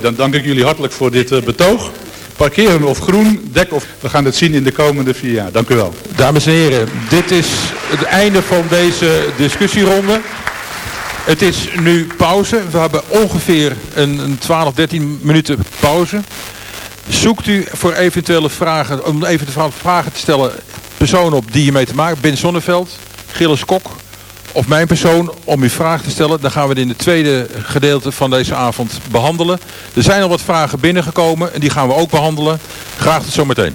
Dan dank ik jullie hartelijk voor dit uh, betoog. Parkeren of groen, dek of... We gaan het zien in de komende vier jaar. Dank u wel. Dames en heren, dit is het einde van deze discussieronde. Het is nu pauze. We hebben ongeveer een, een 12, 13 minuten pauze. Zoekt u voor eventuele vragen, om eventuele vragen te stellen, personen op die je mee te maken. Ben Zonneveld, Gilles Kok of mijn persoon om uw vraag te stellen. Dan gaan we het in het tweede gedeelte van deze avond behandelen. Er zijn al wat vragen binnengekomen en die gaan we ook behandelen. Graag tot zometeen.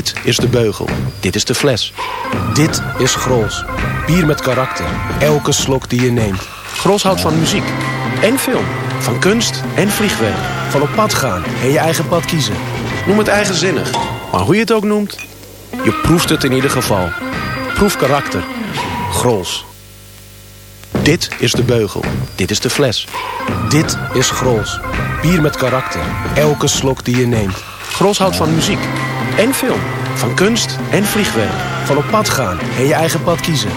Dit is de beugel. Dit is de fles. Dit is Grols. Bier met karakter. Elke slok die je neemt. Grols houdt van muziek en film. Van kunst en vliegwerk. Van op pad gaan en je eigen pad kiezen. Noem het eigenzinnig. Maar hoe je het ook noemt, je proeft het in ieder geval. Proef karakter. Grols. Dit is de beugel. Dit is de fles. Dit is Grols. Bier met karakter. Elke slok die je neemt. Grols houdt van muziek en film. Van kunst en vliegwerk. Van op pad gaan en je eigen pad kiezen.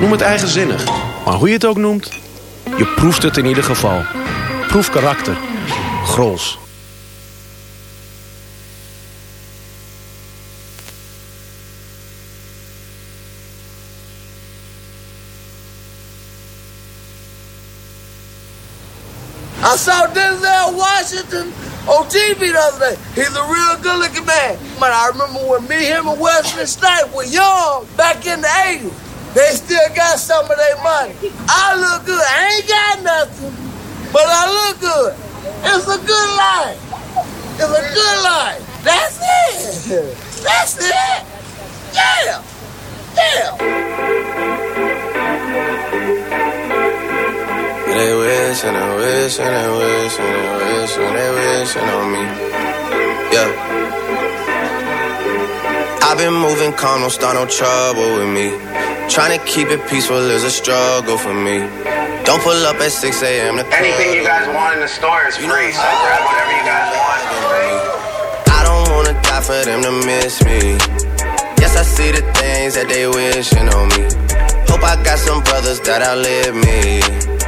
Noem het eigenzinnig. Maar hoe je het ook noemt, je proeft het in ieder geval. Proef karakter. Grols. I saw Denzel Washington on TV the other day. He's a real good looking man. Man, I remember when me, him, and Wesley Snipes were young back in the 80s. They still got some of their money. I look good. I ain't got nothing, but I look good. It's a good life. It's a good life. That's it. That's it. Yeah. Yeah. They wish and they wish and they wish and they wish and they wishing on me. Yeah. I've been moving calm, don't start no trouble with me. Trying to keep it peaceful is a struggle for me. Don't pull up at 6 a.m. to Anything you guys want in the store is free, so grab whatever you guys want. I don't wanna die for them to miss me. Yes, I see the things that they wishing on me. Hope I got some brothers that outlive me.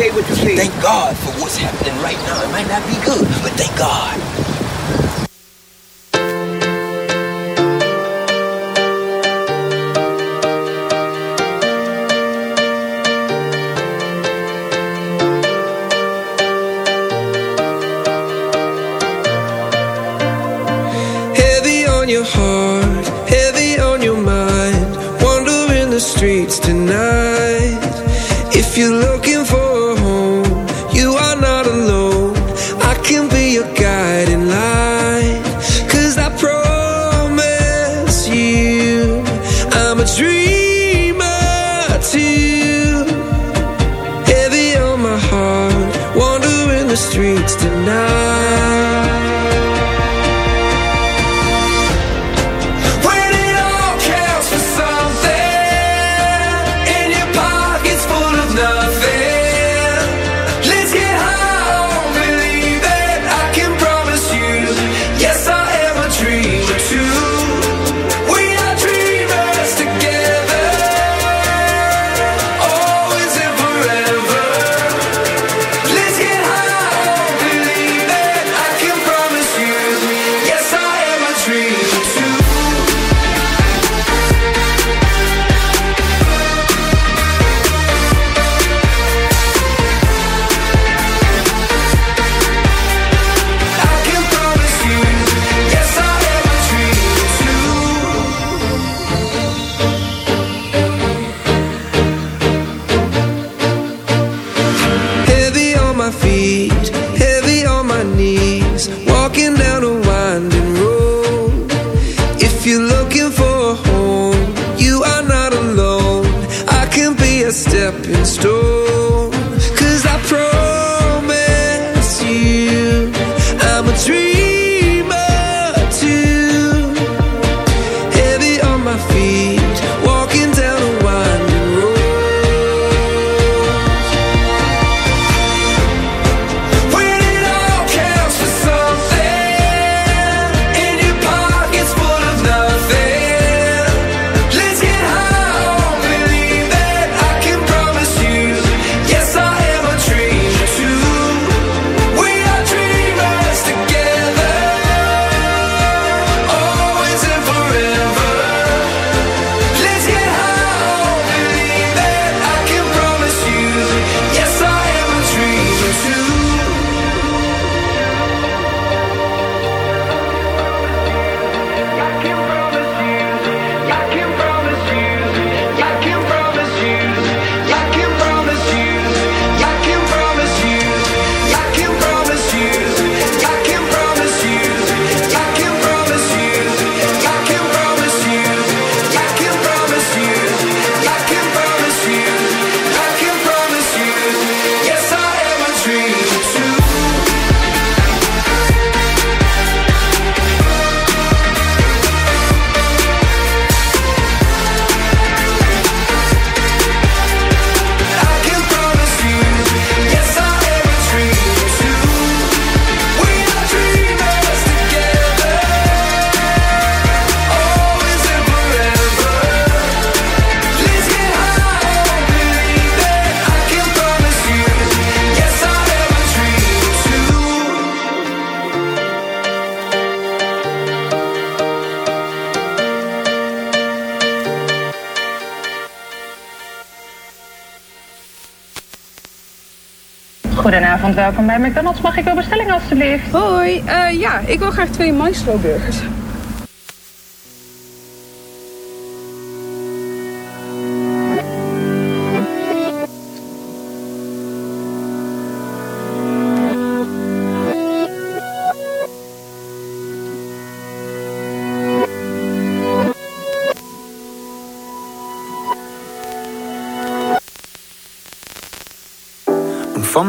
say what you say. Thank God for what's happening right now. It might not be good, but thank God. Heavy on your heart, heavy on your mind. Wander the streets tonight if you welkom bij McDonald's. Mag ik uw bestelling alstublieft? Hoi, uh, ja, ik wil graag twee maestro burgers.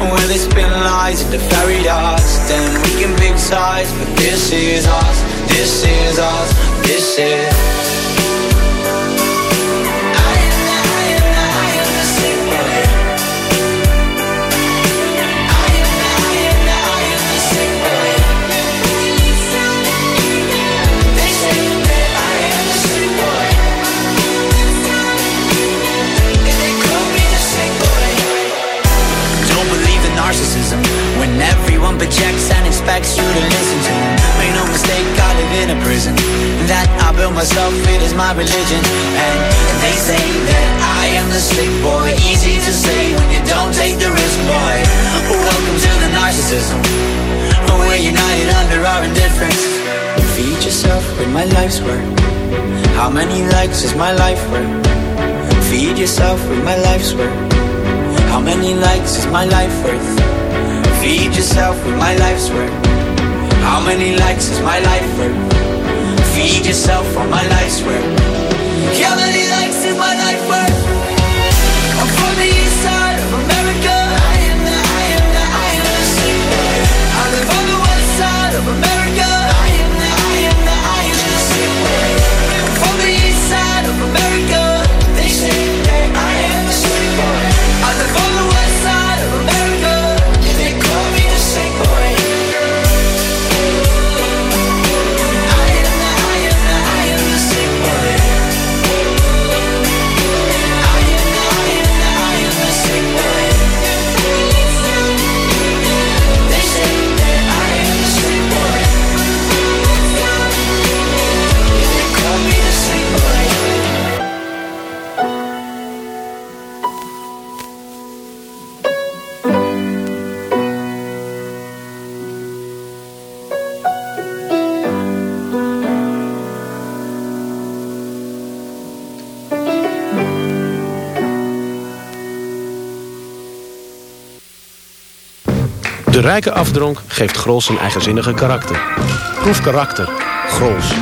Where they spin lies the fairy dust And we can pick sides But this is us, this is us, this is Projects and expects you to listen to. Make no mistake, I live in a prison that I built myself. It is my religion, and they say that I am the sick boy. Easy to say when you don't take the risk, boy. Welcome to the narcissism. We're united under our indifference. Feed yourself with my life's work. How many likes is my life worth? Feed yourself with my life's work. How many likes is my life worth? Feed yourself with my life's work. How many likes is my life worth? Rijke afdronk geeft Grols een eigenzinnige karakter. Proef karakter. Grols.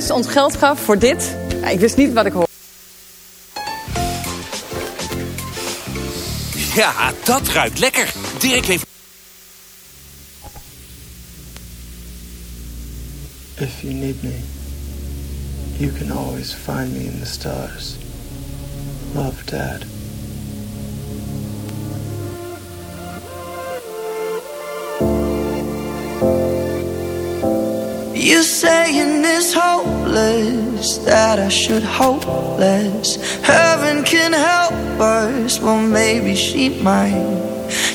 Credits ons geld gaf voor dit, ja, ik wist niet wat ik hoorde. Ja, dat ruikt lekker. Dirk heeft... If you need me, you can always find me in the stars. Love, Dad. You saying it's hopeless that I should hope less. Heaven can help us, well maybe she might.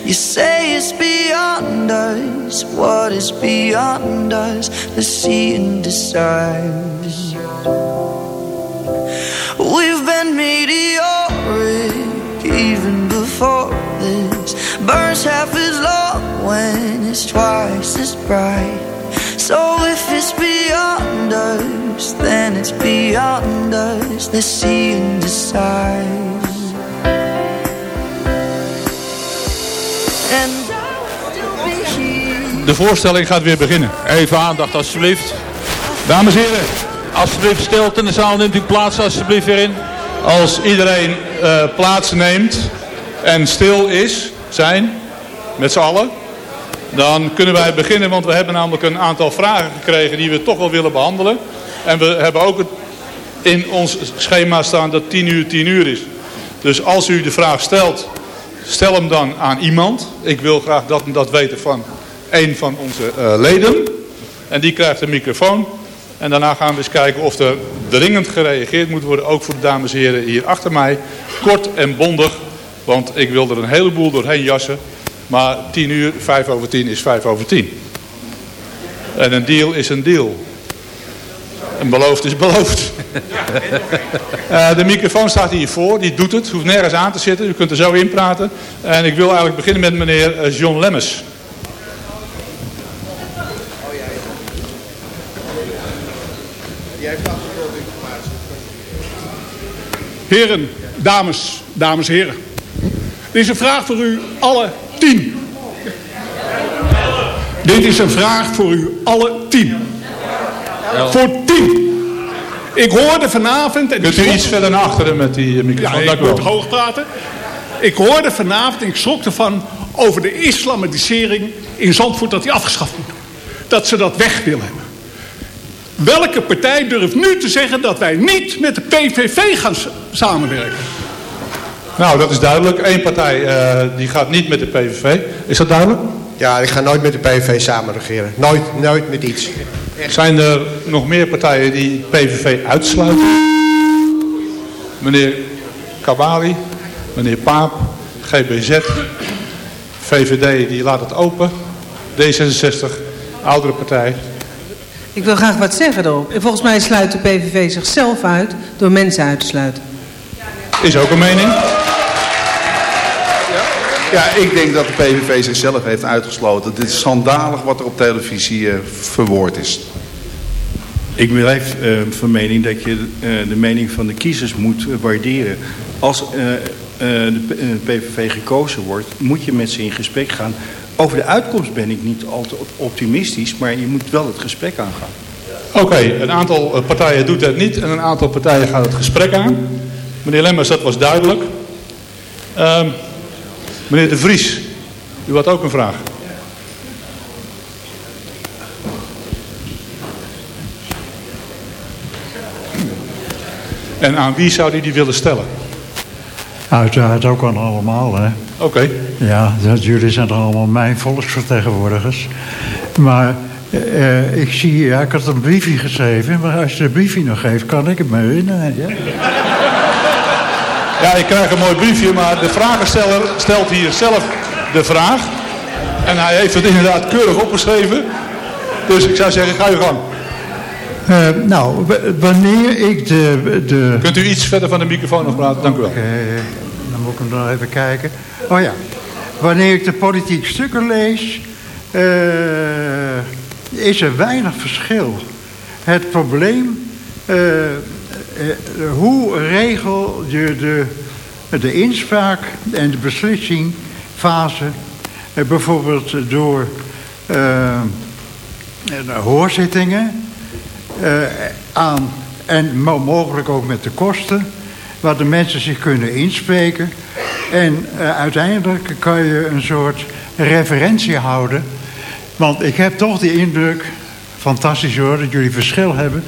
You say it's beyond us. What is beyond us? Let's see and decide. We've been meteoric even before this. Burns half as long when it's twice as bright. So if it's beyond us, then it's beyond us. Let's see and. And De voorstelling gaat weer beginnen. Even aandacht alsjeblieft. Dames en heren. Alsjeblieft stilte in de zaal. Neemt u plaats alsjeblieft weer in. Als iedereen uh, plaats neemt en stil is, zijn, met z'n allen, dan kunnen wij beginnen. Want we hebben namelijk een aantal vragen gekregen die we toch wel willen behandelen. En we hebben ook in ons schema staan dat 10 uur 10 uur is. Dus als u de vraag stelt, stel hem dan aan iemand. Ik wil graag dat, dat weten van een van onze uh, leden. En die krijgt een microfoon. En daarna gaan we eens kijken of er dringend gereageerd moet worden. Ook voor de dames en heren hier achter mij. Kort en bondig. Want ik wil er een heleboel doorheen jassen. Maar 10 uur, 5 over 10 is 5 over 10. En een deal is een deal. En beloofd is beloofd. uh, de microfoon staat hier voor, die doet het, hoeft nergens aan te zitten. U kunt er zo in praten. En ik wil eigenlijk beginnen met meneer uh, John Lemmers. Heren, dames, dames en heren. Dit is een vraag voor u alle tien. Dit is een vraag voor u alle tien. Voor tien. Ik hoorde vanavond... En Kunt u iets verder naar achteren met die microfoon? Ja, ik moet hoog praten. Ik hoorde vanavond en ik schrok ervan over de islamitisering in Zandvoort dat die afgeschaft moet. Dat ze dat weg willen hebben. Welke partij durft nu te zeggen dat wij niet met de PVV gaan samenwerken? Nou, dat is duidelijk. Eén partij uh, die gaat niet met de PVV. Is dat duidelijk? Ja, ik ga nooit met de PVV samen regeren. Nooit, nooit met iets. Zijn er nog meer partijen die PVV uitsluiten? Meneer Kabali, meneer Paap, GBZ, VVD die laat het open. D66, oudere partij. Ik wil graag wat zeggen erop. Volgens mij sluit de PVV zichzelf uit door mensen uit te sluiten. Is ook een mening. Ja, ik denk dat de PVV zichzelf heeft uitgesloten. Dit is schandalig wat er op televisie uh, verwoord is. Ik blijf uh, van mening dat je uh, de mening van de kiezers moet waarderen. Als de PVV gekozen wordt, moet je met ze in gesprek gaan. Over de uitkomst ben ik niet altijd optimistisch, maar je moet wel het gesprek aangaan. Oké, okay, een aantal partijen doet dat niet en een aantal partijen gaat het gesprek aan. Meneer Lemmers, dat was duidelijk. Um, meneer De Vries, u had ook een vraag. En aan wie zou u die willen stellen? Uiteraard ook aan allemaal, hè. Oké. Okay. Ja, dat, jullie zijn toch allemaal mijn volksvertegenwoordigers. Maar uh, ik zie, ja, ik had een briefje geschreven, maar als je de briefje nog geeft, kan ik het me herinneren. Ja? Ja, ik krijg een mooi briefje, maar de vragensteller stelt hier zelf de vraag. En hij heeft het inderdaad keurig opgeschreven. Dus ik zou zeggen, ga je gang. Uh, nou, wanneer ik de, de... Kunt u iets verder van de microfoon nog praten? Dank u wel. Okay, dan moet ik hem nog even kijken. Oh ja, wanneer ik de politiek stukken lees... Uh, is er weinig verschil. Het probleem... Uh, hoe regel je de, de inspraak en de beslissingfase... bijvoorbeeld door hoorzittingen eh, aan, en mo- mogelijk ook met de kosten, waar de mensen zich kunnen inspreken. En eh, uiteindelijk kan je een soort referentie houden. Want ik heb toch de indruk, fantastisch hoor, dat jullie verschil hebben.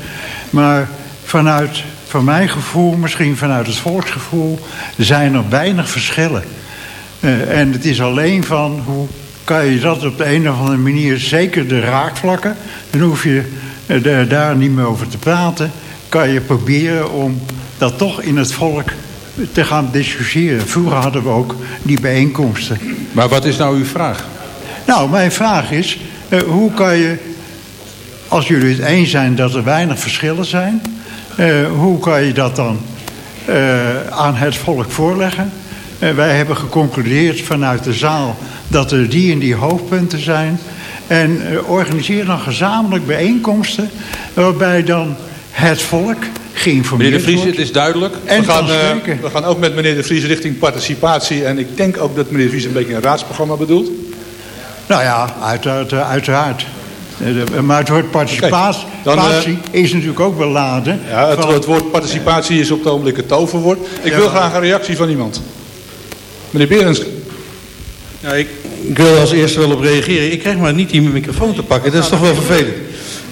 Maar vanuit, van mijn gevoel, misschien vanuit het volksgevoel, zijn er weinig verschillen. Eh, en het is alleen van hoe kan je dat op de een of andere manier, zeker de raakvlakken, dan hoef je eh, da- daar niet meer over te praten, kan je proberen om dat toch in het volk te gaan discussiëren. Vroeger hadden we ook die bijeenkomsten. Maar wat is nou uw vraag? Nou, mijn vraag is, eh, hoe kan je, als jullie het eens zijn dat er weinig verschillen zijn, eh, hoe kan je dat dan eh, aan het volk voorleggen? Eh, wij hebben geconcludeerd vanuit de zaal dat er die en die hoofdpunten zijn. En organiseer dan gezamenlijk bijeenkomsten waarbij dan het volk geïnformeerd Meneer De Vries, wordt. het is duidelijk. En we, gaan, we gaan ook met meneer De Vries richting participatie. En ik denk ook dat meneer De Vries een beetje een raadsprogramma bedoelt. Nou ja, uiteraard. uiteraard. Eh, de- Maar het woord participatie dan, eh, is natuurlijk ook beladen. Ja, het, van- het woord participatie is op het ogenblik het toverwoord. Ik wil graag een reactie van iemand. Meneer Berends. Ja, ik, ik wil als eerste wel op reageren. Ik krijg maar niet die microfoon te pakken. Dat is toch wel vervelend.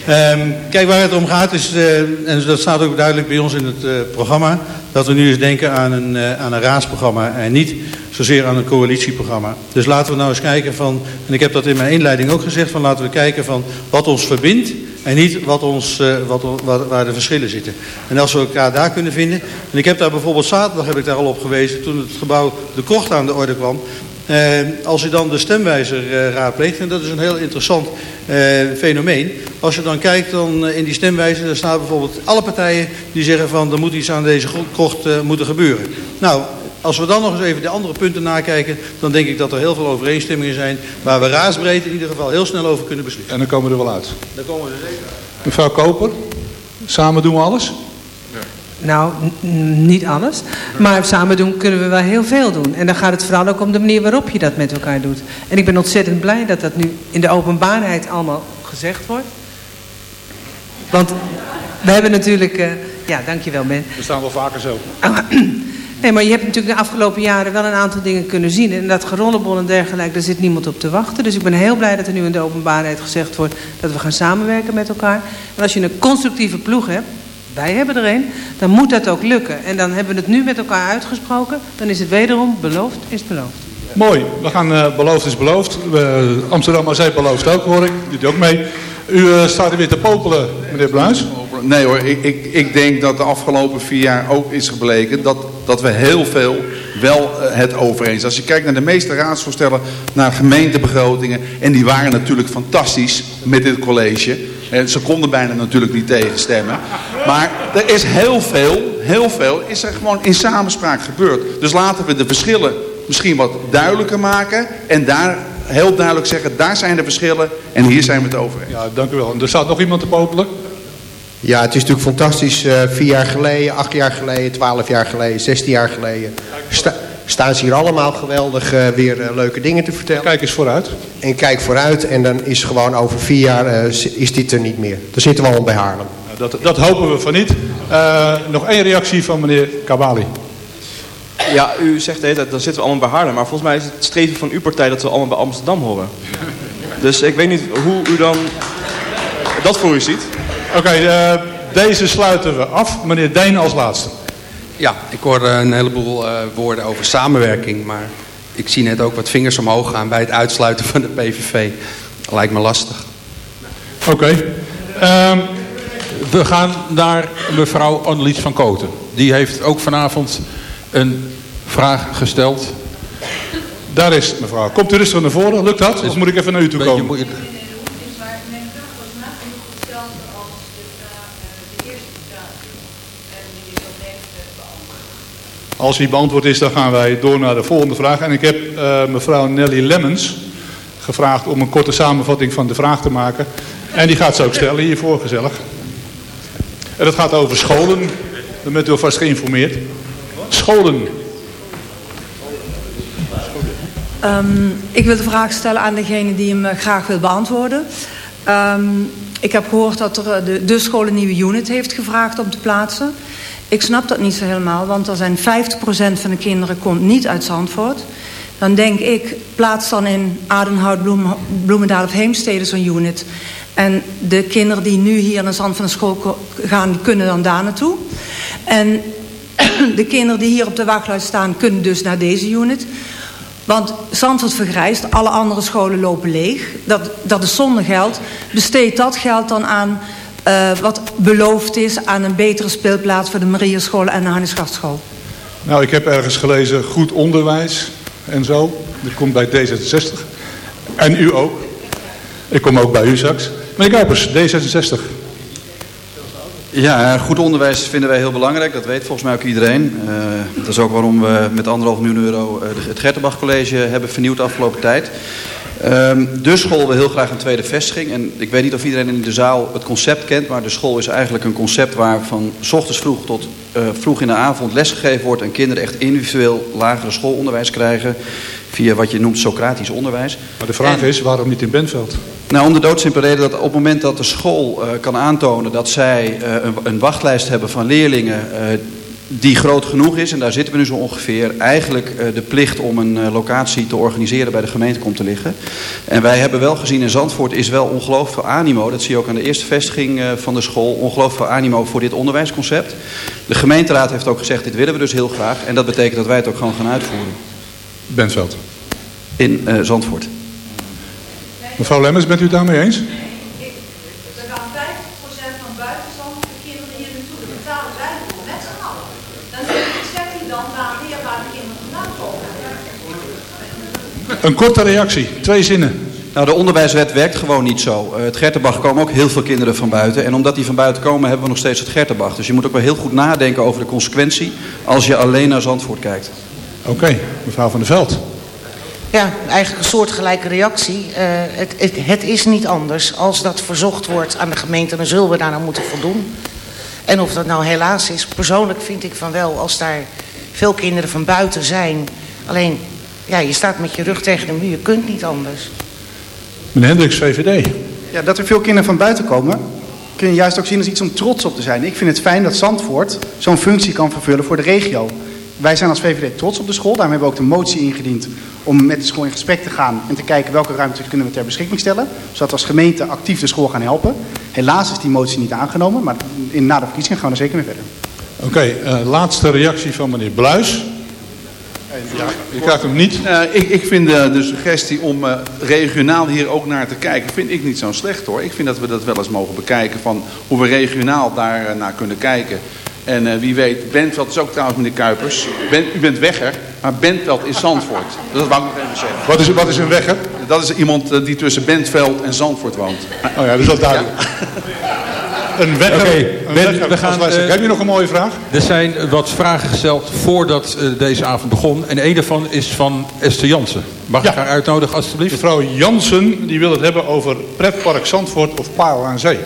Ehm, kijk, waar het om gaat is, eh, en dat staat ook duidelijk bij ons in het eh, programma... dat we nu eens denken aan een, eh, aan een raadsprogramma en niet zozeer aan een coalitieprogramma. Dus laten we nou eens kijken van, en ik heb dat in mijn inleiding ook gezegd... van laten we kijken van wat ons verbindt en niet wat ons, eh, wat, waar, de verschillen zitten. En als we elkaar daar kunnen vinden... en ik heb daar bijvoorbeeld zaterdag heb ik daar al op gewezen... toen het gebouw De Krocht aan de orde kwam... Eh, als je dan de stemwijzer eh, raadpleegt, en dat is een heel interessant eh, fenomeen. Als je dan kijkt dan, eh, in die stemwijzer, daar staan bijvoorbeeld alle partijen die zeggen van er moet iets aan deze eh, moeten gebeuren. Nou, als we dan nog eens even de andere punten nakijken, dan denk ik dat er heel veel overeenstemmingen zijn waar we raadsbreed in ieder geval heel snel over kunnen beslissen. En dan komen we er wel uit. Daar komen we er zeker uit. Mevrouw Koper. Samen doen we alles. Nou, niet alles. Maar samen doen kunnen we wel heel veel doen. En dan gaat het vooral ook om de manier waarop je dat met elkaar doet. En ik ben ontzettend blij dat dat nu in de openbaarheid allemaal gezegd wordt. Want we hebben natuurlijk... eh, ja, dankjewel Ben. We staan wel vaker zo. Nee, maar je hebt natuurlijk de afgelopen jaren wel een aantal dingen kunnen zien. En dat gerollebol en dergelijke, daar zit niemand op te wachten. Dus ik ben heel blij dat er nu in de openbaarheid gezegd wordt dat we gaan samenwerken met elkaar. En als je een constructieve ploeg hebt, wij hebben er een, dan moet dat ook lukken. En dan hebben we het nu met elkaar uitgesproken. Dan is het wederom beloofd is beloofd. Mooi. We gaan eh, beloofd is beloofd. We, Amsterdam AZ belooft ook, hoor ik. Doet ook mee. U eh, staat er weer te popelen, meneer Bluis. Nee hoor, ik, ik, ik denk dat de afgelopen vier jaar ook is gebleken dat, dat we heel veel wel eh, het over eens. Als je kijkt naar de meeste raadsvoorstellen, naar gemeentebegrotingen, en die waren natuurlijk fantastisch met dit college. En ze konden bijna natuurlijk niet tegenstemmen. Maar er is heel veel, heel veel, is er gewoon in samenspraak gebeurd. Dus laten we de verschillen misschien wat duidelijker maken en daar heel duidelijk zeggen, daar zijn de verschillen en hier zijn we het over eens. Ja, dank u wel. En er staat nog iemand te popelen. Ja, het is natuurlijk fantastisch. eh, vier jaar geleden, acht jaar geleden, twaalf jaar geleden, zestien jaar geleden. sta- staan ze hier allemaal geweldig eh, weer eh, leuke dingen te vertellen. Kijk eens vooruit. En kijk vooruit en dan is gewoon over vier jaar eh, is dit er niet meer. Dan zitten we al bij Haarlem. Dat, dat hopen we van niet. Eh, nog één reactie van meneer Kabali. Ja, u zegt de hele tijd, dan zitten we allemaal bij Haarlem. Maar volgens mij is het streven van uw partij dat we allemaal bij Amsterdam horen. Dus ik weet niet hoe u dan dat voor u ziet. Oké, eh, deze sluiten we af. Meneer Deen als laatste. Ja, ik hoorde een heleboel eh, woorden over samenwerking, maar ik zie net ook wat vingers omhoog gaan bij het uitsluiten van de PVV. Lijkt me lastig. Oké. Ehm, we gaan naar mevrouw Annelies van Koten. Die heeft ook vanavond een vraag gesteld. Daar is het, mevrouw. Komt u rustig naar voren? Lukt dat? Of moet ik even naar u toe Beetje komen? Als die beantwoord is, dan gaan wij door naar de volgende vraag. En ik heb eh, mevrouw Nelly Lemmens gevraagd om een korte samenvatting van de vraag te maken. En die gaat ze ook stellen hiervoor, gezellig. En dat gaat over scholen. Dan bent u alvast geïnformeerd. Scholen. Ehm, ik wil de vraag stellen aan degene die hem eh, graag wil beantwoorden. Ehm, ik heb gehoord dat er, eh, de, de school een nieuwe unit heeft gevraagd om te plaatsen. Ik snap dat niet zo helemaal, want er zijn 50% van de kinderen komt niet uit Zandvoort. Dan denk ik, plaats dan in Adenhout, Bloem, Bloemendaal of Heemstede zo'n unit. En de kinderen die nu hier naar Zand van de school gaan, kunnen dan daar naartoe. En de kinderen die hier op de wachtlijst staan, kunnen dus naar deze unit. Want Zandvoort vergrijst, alle andere scholen lopen leeg. Dat, dat is zonder geld. Besteed dat geld dan aan uh, wat beloofd is... aan een betere speelplaats voor de Marierschool en de Hannesgastschool. Nou, ik heb ergens gelezen goed onderwijs en zo. Dat komt bij D66. En u ook. Ik kom ook bij u straks. Meneer Kuipers, D66. Ja, goed onderwijs vinden wij heel belangrijk. Dat weet volgens mij ook iedereen. Uh, dat is ook waarom we met anderhalf miljoen euro het Gertenbach College hebben vernieuwd de afgelopen tijd. Um, de school wil heel graag een tweede vestiging. En ik weet niet of iedereen in de zaal het concept kent. Maar de school is eigenlijk een concept waar van s ochtends vroeg tot uh, vroeg in de avond lesgegeven wordt. En kinderen echt individueel lagere schoolonderwijs krijgen. Via wat je noemt Socratisch onderwijs. Maar de vraag en, is, waarom niet in Benveld? Nou, om de doodsimpele reden dat op het moment dat de school uh, kan aantonen dat zij uh, een, een, wachtlijst hebben van leerlingen die groot genoeg is, en daar zitten we nu zo ongeveer, eigenlijk de plicht om een locatie te organiseren bij de gemeente komt te liggen. En wij hebben wel gezien in Zandvoort is wel ongelooflijk veel animo, dat zie je ook aan de eerste vestiging van de school, ongelooflijk veel animo voor dit onderwijsconcept. De gemeenteraad heeft ook gezegd, dit willen we dus heel graag, en dat betekent dat wij het ook gewoon gaan uitvoeren. Bentveld. In Zandvoort. Mevrouw Lemmers, bent u het daarmee eens? Er gaan 50% van buitenstand de kinderen hier naartoe. Dat betalen wij voor met z'n allen. Dan zegt u dan waar weer waar de kinderen vandaan komen. Een korte reactie, twee zinnen. Nou, de onderwijswet werkt gewoon niet zo. Uh, het Gertenbach komen ook heel veel kinderen van buiten. En omdat die van buiten komen, hebben we nog steeds het Gertenbach. Dus je moet ook wel heel goed nadenken over de consequentie als je alleen naar Zandvoort kijkt. Oké, okay, mevrouw van der Veld. Ja, eigenlijk een soortgelijke reactie. Uh, het, het, het, is niet anders. Als dat verzocht wordt aan de gemeente, dan zullen we daar nou moeten voldoen. En of dat nou helaas is, persoonlijk vind ik van wel, als daar veel kinderen van buiten zijn. Alleen, ja, je staat met je rug tegen de muur, je kunt niet anders. Meneer Hendricks, VVD. Ja, dat er veel kinderen van buiten komen, kun je juist ook zien als iets om trots op te zijn. Ik vind het fijn dat Zandvoort zo'n functie kan vervullen voor de regio. Wij zijn als VVD trots op de school. Daarom hebben we ook de motie ingediend om met de school in gesprek te gaan en te kijken welke ruimte kunnen we ter beschikking stellen. Zodat we als gemeente actief de school gaan helpen. Helaas is die motie niet aangenomen, maar in, na de verkiezingen gaan we er zeker mee verder. Oké, okay, uh, laatste reactie van meneer Bluis. Ja, je krijgt hem niet. Uh, ik, ik vind de, de suggestie om uh, regionaal hier ook naar te kijken, vind ik niet zo slecht hoor. Ik vind dat we dat wel eens mogen bekijken van hoe we regionaal daar uh, naar kunnen kijken. En wie weet, Bentveld is ook trouwens meneer Kuipers. Ben, u bent wegger, maar Bentveld is Zandvoort. Dat wou ik nog even zeggen. Wat is, wat is een wegger? Dat is iemand die tussen Bentveld en Zandvoort woont. Oh ja, dus dat is duidelijk. Ja. Een wegger. Okay, een ben, wegger we gaan, uh, Heb je nog een mooie vraag? Er zijn wat vragen gesteld voordat uh, deze avond begon. En een daarvan is van Esther Jansen. Mag ja. ik haar uitnodigen alstublieft? Mevrouw Jansen die wil het hebben over pretpark Zandvoort of Parel aan Zee.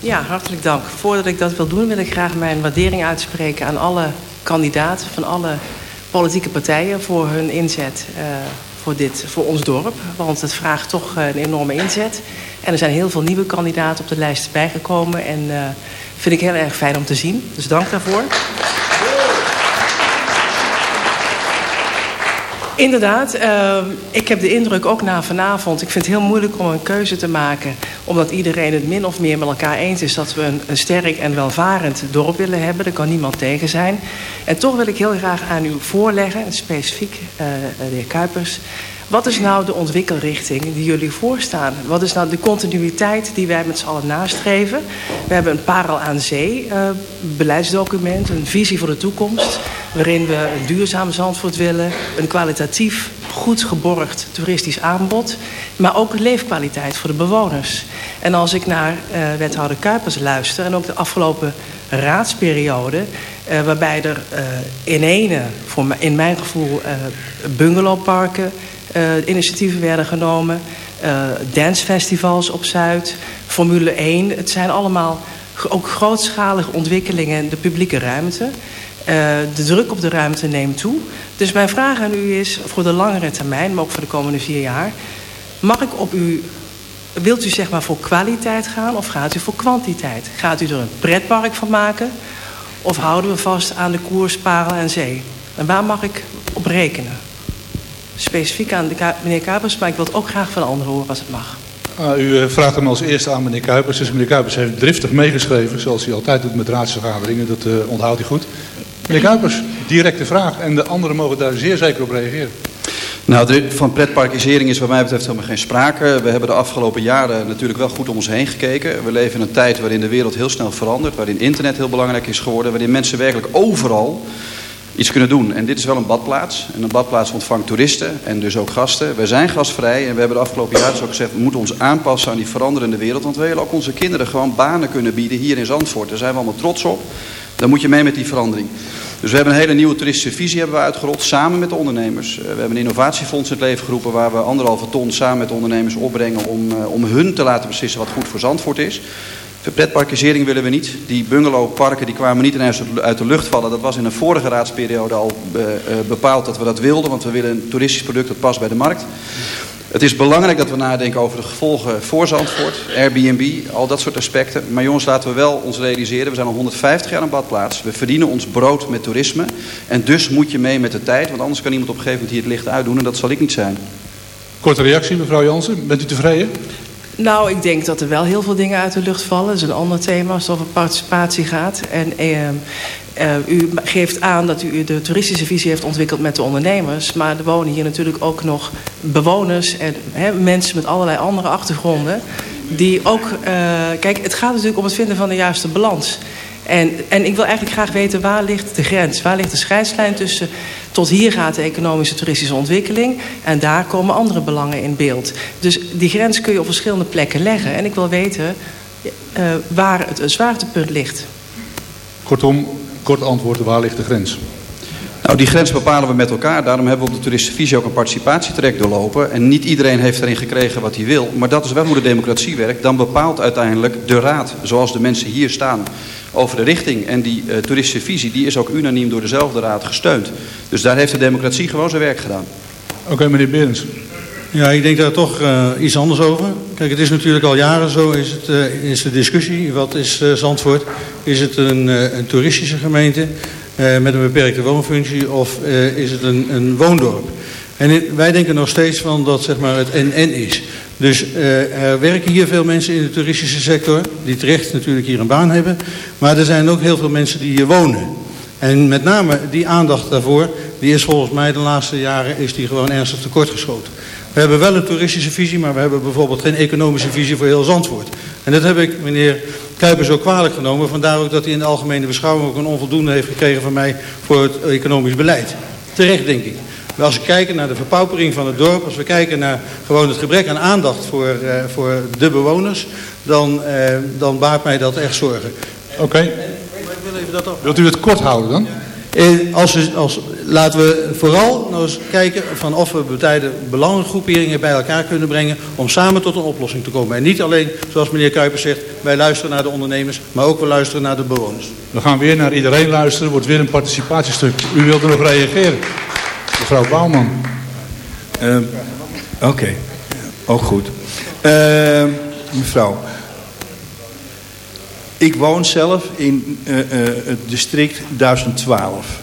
Ja, hartelijk dank. Voordat ik dat wil doen, wil ik graag mijn waardering uitspreken aan alle kandidaten van alle politieke partijen voor hun inzet uh, voor, dit, voor ons dorp. Want het vraagt toch een enorme inzet. En er zijn heel veel nieuwe kandidaten op de lijst bijgekomen. En uh, vind ik heel erg fijn om te zien. Dus dank daarvoor. Inderdaad, uh, ik heb de indruk ook na vanavond... ik vind het heel moeilijk om een keuze te maken... omdat iedereen het min of meer met elkaar eens is... dat we een, een sterk en welvarend dorp willen hebben. Daar kan niemand tegen zijn. En toch wil ik heel graag aan u voorleggen, specifiek uh, de heer Kuipers... Wat is nou de ontwikkelrichting die jullie voorstaan? Wat is nou de continuïteit die wij met z'n allen nastreven? We hebben een parel aan zee uh, beleidsdocument, een visie voor de toekomst... waarin we een duurzaam Zandvoort willen, een kwalitatief goed geborgd toeristisch aanbod... maar ook leefkwaliteit voor de bewoners. En als ik naar uh, wethouder Kuipers luister... en ook de afgelopen raadsperiode... Uh, waarbij er in ene, voor in mijn gevoel, bungalowparken... Uh, initiatieven werden genomen. Uh, dancefestivals op Zuid. Formule 1. Het zijn allemaal ook grootschalige ontwikkelingen in de publieke ruimte. Uh, de druk op de ruimte neemt toe. Dus mijn vraag aan u is, voor de langere termijn, maar ook voor de komende vier jaar... mag ik op uw wilt u zeg maar voor kwaliteit gaan of gaat u voor kwantiteit? Gaat u er een pretpark van maken of houden we vast aan de koers Parel en Zee? En waar mag ik op rekenen? Specifiek aan de meneer Kuipers, maar ik wil het ook graag van anderen horen als het mag. Ah, u eh, vraagt hem als eerste aan meneer Kuipers. Dus meneer Kuipers heeft driftig meegeschreven, zoals hij altijd doet met raadsvergaderingen. Dat eh, onthoudt hij goed. Meneer Kuipers, directe vraag. En de anderen mogen daar zeer zeker op reageren. Nou, de- van pretparkisering is wat mij betreft helemaal geen sprake. We hebben de afgelopen jaren natuurlijk wel goed om ons heen gekeken. We leven in een tijd waarin de wereld heel snel verandert, waarin internet heel belangrijk is geworden, waarin mensen werkelijk overal iets kunnen doen. En dit is wel een badplaats. En een badplaats ontvangt toeristen en dus ook gasten. We zijn gastvrij en we hebben de afgelopen jaren dus ook gezegd... we moeten ons aanpassen aan die veranderende wereld. Want we willen ook onze kinderen gewoon banen kunnen bieden hier in Zandvoort. Daar zijn we allemaal trots op. Dan moet je mee met die verandering. Dus we hebben een hele nieuwe toeristische visie hebben we uitgerold samen met de ondernemers. Eh, We hebben een innovatiefonds in het leven geroepen waar we anderhalve ton samen met de ondernemers opbrengen om, eh, om hun te laten beslissen wat goed voor Zandvoort is. Pretparkisering willen we niet. Die bungalowparken die kwamen niet ineens uit de lucht vallen. Dat was in een vorige raadsperiode al eh, eh, bepaald dat we dat wilden. Want we willen een toeristisch product dat past bij de markt. Het is belangrijk dat we nadenken over de gevolgen voor Zandvoort, Airbnb, al dat soort aspecten. Maar jongens, laten we wel ons realiseren, we zijn al 150 jaar een badplaats. We verdienen ons brood met toerisme. En dus moet je mee met de tijd, want anders kan iemand op een gegeven moment hier het licht uitdoen. En dat zal ik niet zijn. Korte reactie, mevrouw Jansen. Bent u tevreden? Nou, ik denk dat er wel heel veel dingen uit de lucht vallen. Dat is een ander thema als het over participatie gaat. En eh, eh, u geeft aan dat u de toeristische visie heeft ontwikkeld met de ondernemers. Maar er wonen hier natuurlijk ook nog bewoners en mensen met allerlei andere achtergronden. Die ook, eh, kijk, het gaat natuurlijk om het vinden van de juiste balans. En, en ik wil eigenlijk graag weten waar ligt de grens? Waar ligt de scheidslijn tussen tot hier gaat de economische toeristische ontwikkeling en daar komen andere belangen in beeld. Dus die grens kun je op verschillende plekken leggen. En ik wil weten eh, waar het zwaartepunt ligt. Kortom, kort antwoord, waar ligt de grens? Nou, die grens bepalen we met elkaar. Daarom hebben we op de toeristische visie ook een participatietrek doorlopen. En niet iedereen heeft erin gekregen wat hij wil. Maar dat is wel hoe de democratie werkt. Dan bepaalt uiteindelijk de raad, zoals de mensen hier staan, over de richting. En die eh, toeristische visie die is ook unaniem door dezelfde raad gesteund. Dus daar heeft de democratie gewoon zijn werk gedaan. Oké, meneer Berends. Ja, ik denk daar toch eh, iets anders over. Kijk, het is natuurlijk al jaren zo, is, het, eh, is de discussie. Wat is eh, Zandvoort? Is het een, eh, een toeristische gemeente eh, met een beperkte woonfunctie of eh, is het een, een woondorp? En wij denken nog steeds van dat zeg maar, het NN is. Dus eh, er werken hier veel mensen in de toeristische sector, die terecht natuurlijk hier een baan hebben. Maar er zijn ook heel veel mensen die hier wonen. En met name die aandacht daarvoor, die is volgens mij de laatste jaren is die gewoon ernstig tekortgeschoten. We hebben wel een toeristische visie, maar we hebben bijvoorbeeld geen economische visie voor heel Zandvoort. En dat heb ik meneer Kuipers ook kwalijk genomen. Vandaar ook dat hij in de algemene beschouwing ook een onvoldoende heeft gekregen van mij voor het economisch beleid. Terecht denk ik. Maar als we kijken naar de verpaupering van het dorp, als we kijken naar gewoon het gebrek aan aandacht voor, eh, voor de bewoners, dan, eh, dan baart mij dat echt zorgen. Oké. Wilt u het kort houden dan? En als we, als, laten we vooral nou eens kijken van of we betijden belangengroeperingen bij elkaar kunnen brengen om samen tot een oplossing te komen. En niet alleen, zoals meneer Kuipers zegt, wij luisteren naar de ondernemers, maar ook we luisteren naar de bewoners. We gaan weer naar iedereen luisteren. wordt weer een participatiestuk. U wilt er nog reageren. Mevrouw Bouwman. Ehm, Oké, ook goed. Ehm, mevrouw, ik woon zelf in eh, eh, het district 1012.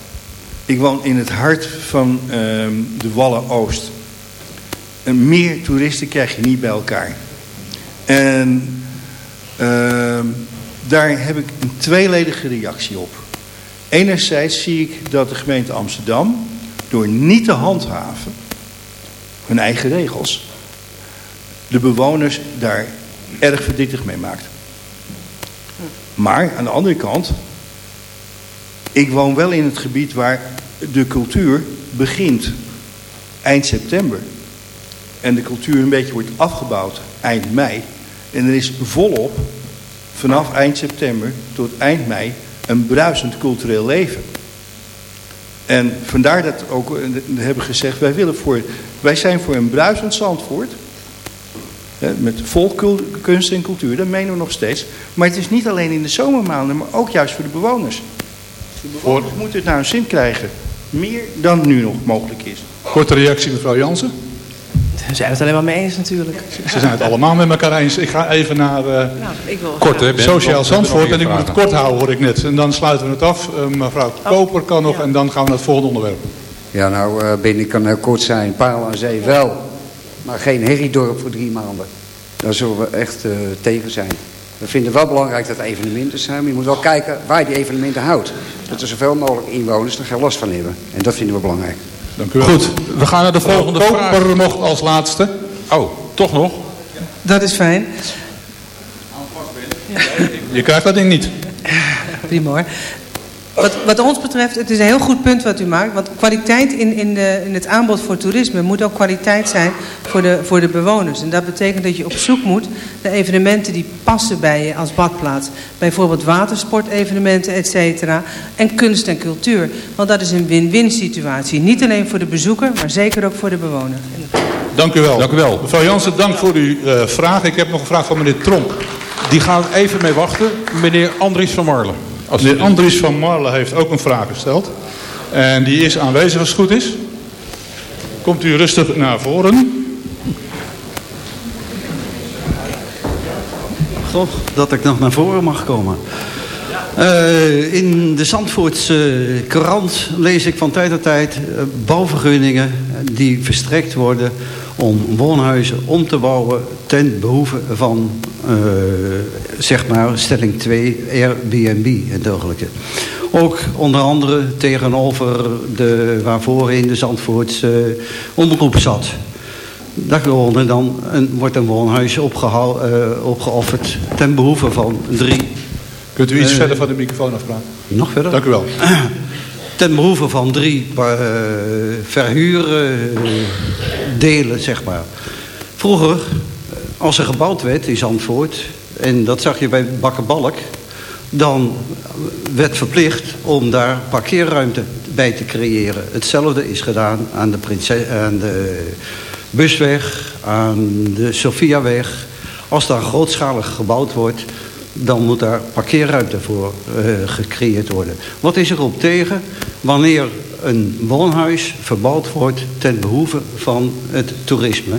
Ik woon in het hart van ehm, de Wallen Oost. Meer toeristen krijg je niet bij elkaar. En ehm, daar heb ik een tweeledige reactie op. Enerzijds zie ik dat de gemeente Amsterdam door niet te handhaven hun eigen regels, de bewoners daar erg verdrietig mee maakt. Maar aan de andere kant, ik woon wel in het gebied waar de cultuur begint eind september. En de cultuur een beetje wordt afgebouwd eind mei. En er is volop vanaf eind september tot eind mei een bruisend cultureel leven. En vandaar dat ook eh, we hebben gezegd, wij, willen voor, wij zijn voor een bruisend Zandvoort. Met vol cul- kunst en cultuur, dat menen we nog steeds. Maar het is niet alleen in de zomermaanden, maar ook juist voor de bewoners. De bewoners moeten het naar hun zin krijgen. Meer dan nu nog mogelijk is. Korte reactie, mevrouw Jansen. Ze zijn het alleen maar mee eens natuurlijk. Ze zijn het allemaal met elkaar eens. Ik ga even naar uh, ik wil kort, hè, Sociaal Zandvoort. En ik moet het kort houden, hoor ik net. En dan sluiten we het af. Uh, mevrouw oh. Koper kan nog. En dan gaan we naar het volgende onderwerp. Ja, nou, uh, Ben, ik kan heel kort zijn. Paal aan Zee wel. Maar geen herriedorp voor drie maanden. Daar zullen we echt tegen zijn. We vinden wel belangrijk dat er evenementen zijn. Maar je moet wel kijken waar je die evenementen houdt. Dat er zoveel mogelijk inwoners er geen last van hebben. En dat vinden we belangrijk. Dank u wel. Goed, we gaan naar de volgende vraag. Koper nog als laatste. Oh, toch nog? Dat is fijn. Je krijgt dat ding niet. Prima hoor. Wat, wat, ons betreft, het is een heel goed punt wat u maakt. Want kwaliteit in, in, de, in het aanbod voor toerisme moet ook kwaliteit zijn voor de, voor de bewoners. En dat betekent dat je op zoek moet naar evenementen die passen bij je als badplaats. Bijvoorbeeld watersportevenementen, et cetera. En kunst en cultuur. Want dat is een win-win situatie. Niet alleen voor de bezoeker, maar zeker ook voor de bewoner. Dank u wel. Dank u wel. Mevrouw Jansen, dank voor uw uh, vraag. Ik heb nog een vraag van meneer Tromp. Die gaan we even mee wachten. Meneer Andries van Marlen. Als Meneer Andries van Marle heeft ook een vraag gesteld. En die is aanwezig als het goed is. Komt u rustig naar voren. Goh, dat ik nog naar voren mag komen. Uh, in de Zandvoortse krant lees ik van tijd tot tijd uh, bouwvergunningen die verstrekt worden om woonhuizen om te bouwen ten behoeve van uh, zeg maar stelling 2 Airbnb en dergelijke. Ook onder andere tegenover de, waarvoor in de Zandvoortse uh, omroep zat. Daar dan een, wordt een woonhuis uh, opgeofferd ten behoeve van drie... Kunt u iets verder van de microfoon afpraten? Nog verder? Dank u wel. ten behoeve van drie uh, verhuurdelen, zeg maar. Vroeger, als er gebouwd werd in Zandvoort... en dat zag je bij Bakkenbalk... dan werd verplicht om daar parkeerruimte bij te creëren. Hetzelfde is gedaan aan de, prinses, aan de busweg, aan de Sofiaweg. Als daar grootschalig gebouwd wordt dan moet daar parkeerruimte voor uh, gecreëerd worden. Wat is er op tegen wanneer een woonhuis verbouwd wordt ten behoeve van het toerisme?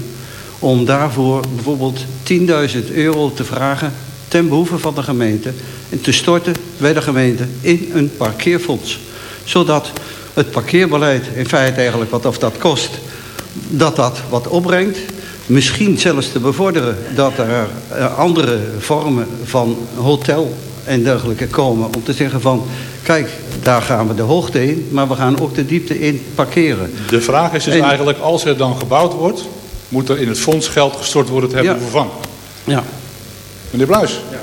Om daarvoor bijvoorbeeld 10.000 euro te vragen ten behoeve van de gemeente... en te storten bij de gemeente in een parkeerfonds. Zodat het parkeerbeleid in feite eigenlijk wat of dat kost... dat dat wat opbrengt misschien zelfs te bevorderen dat er uh, andere vormen van hotel en dergelijke komen. Om te zeggen van, kijk, daar gaan we de hoogte in, maar we gaan ook de diepte in parkeren. De vraag is dus en, eigenlijk, als er dan gebouwd wordt, moet er in het fonds geld gestort worden te hebben ja. vervangen. Ja. Meneer Bluis. Ja.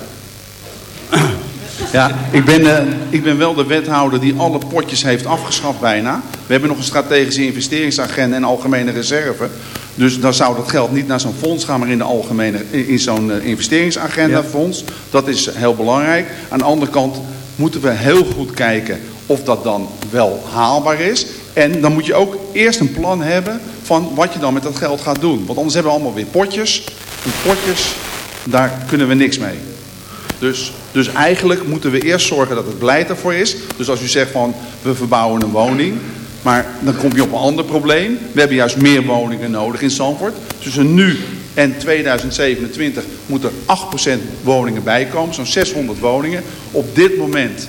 Ja, ik ben, uh, ik ben wel de wethouder die alle potjes heeft afgeschaft bijna. We hebben nog een strategische investeringsagenda en algemene reserve. Dus dan zou dat geld niet naar zo'n fonds gaan, maar in, de algemene, in zo'n uh, investeringsagenda fonds. Dat is heel belangrijk. Aan de andere kant moeten we heel goed kijken of dat dan wel haalbaar is. En dan moet je ook eerst een plan hebben van wat je dan met dat geld gaat doen. Want anders hebben we allemaal weer potjes. En potjes, daar kunnen we niks mee. Dus, dus eigenlijk moeten we eerst zorgen dat het beleid ervoor is. Dus als u zegt van we verbouwen een woning. Maar dan kom je op een ander probleem. We hebben juist meer woningen nodig in Zandvoort. Tussen nu en 2027 moeten er 8% woningen bijkomen. Zo'n 600 woningen. Op dit moment,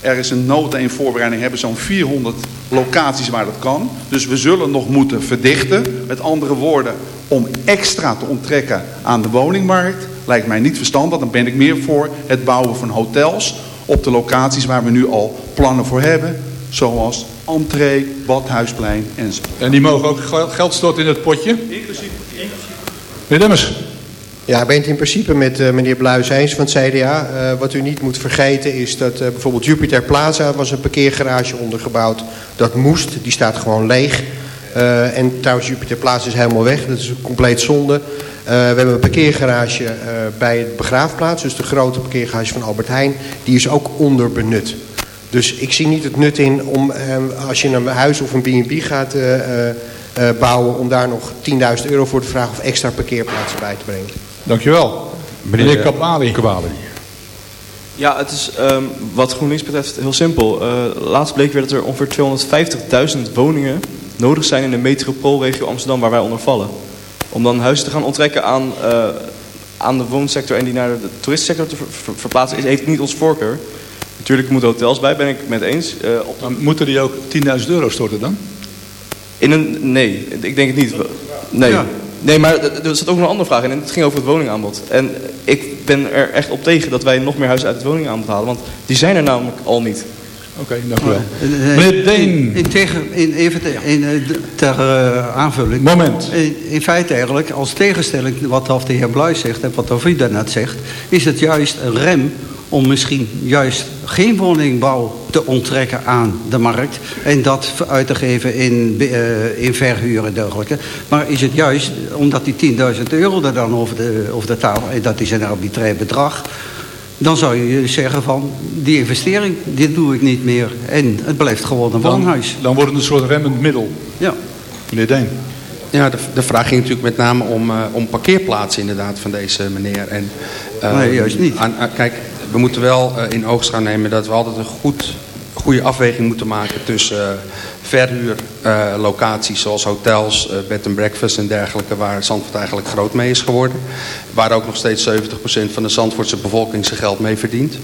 er is een nota in voorbereiding, hebben zo'n 400 locaties waar dat kan. Dus we zullen nog moeten verdichten. Met andere woorden, om extra te onttrekken aan de woningmarkt lijkt mij niet verstandig. Dan ben ik meer voor het bouwen van hotels op de locaties waar we nu al plannen voor hebben. Zoals entree, badhuisplein enzovoort. En die mogen ook geld storten in het potje? Inclusief. Meneer Demmers. Ja, ik ben het in principe met uh, meneer Bluis eens van het CDA. Uh, wat u niet moet vergeten is dat uh, bijvoorbeeld Jupiter Plaza was een parkeergarage ondergebouwd. Dat moest, die staat gewoon leeg. en trouwens Jupiter Plaza is helemaal weg, dat is een compleet zonde. we hebben een parkeergarage bij de begraafplaats, dus de grote parkeergarage van Albert Heijn. Die is ook onderbenut. Dus ik zie niet het nut in om, als je een huis of een B&B gaat bouwen... om daar nog 10.000 euro voor te vragen of extra parkeerplaatsen bij te brengen. Dankjewel. Meneer, Kabali. Kabali. Ja, het is um, wat GroenLinks betreft heel simpel. Uh, laatst bleek weer dat er ongeveer 250.000 woningen nodig zijn in de metropoolregio Amsterdam waar wij onder vallen. om dan huizen te gaan onttrekken aan, eh, aan de woonsector en die naar de toeristensector te ver- ver- verplaatsen, is, heeft niet ons voorkeur. Natuurlijk moeten hotels bij, ben ik het met eens. Eh, op... Moeten die ook 10.000 euro storten dan? In een, nee, ik denk het niet. Nee. Ja. Nee, maar er zat ook nog een andere vraag in. En het ging over het woningaanbod. En ik ben er echt op tegen dat wij nog meer huizen uit het woningaanbod halen. Want die zijn er namelijk al niet. Oké, dank u wel. Eh, Meneer Deen. In, tegen, in, even te- in, eh, d- ter eh, aanvulling. Moment. In, in feite eigenlijk, als tegenstelling wat af de heer Bluis zegt... en wat u daarnet zegt... is het juist een rem om misschien juist geen woningbouw te onttrekken aan de markt... en dat uit te geven in, eh, in verhuur en dergelijke. Maar is het juist omdat die 10.000 euro er dan over de, over de tafel... en dat is een arbitrair bedrag... Dan zou je zeggen van, die investering, dit doe ik niet meer. En het blijft gewoon een Dan, woonhuis. dan wordt het een soort remmend middel. Ja. Meneer Deen. Ja, de, de vraag ging natuurlijk met name om, eh, om parkeerplaatsen inderdaad van deze meneer. En, eh, Nee, juist niet. aan- aan- kijk, we moeten wel eh, in oogschouw nemen dat we altijd een goed, goede afweging moeten maken tussen eh, verhuurlocaties zoals hotels, eh, bed and breakfast en dergelijke, waar Zandvoort eigenlijk groot mee is geworden. Waar ook nog steeds 70% van de Zandvoortse bevolking zijn geld mee verdient.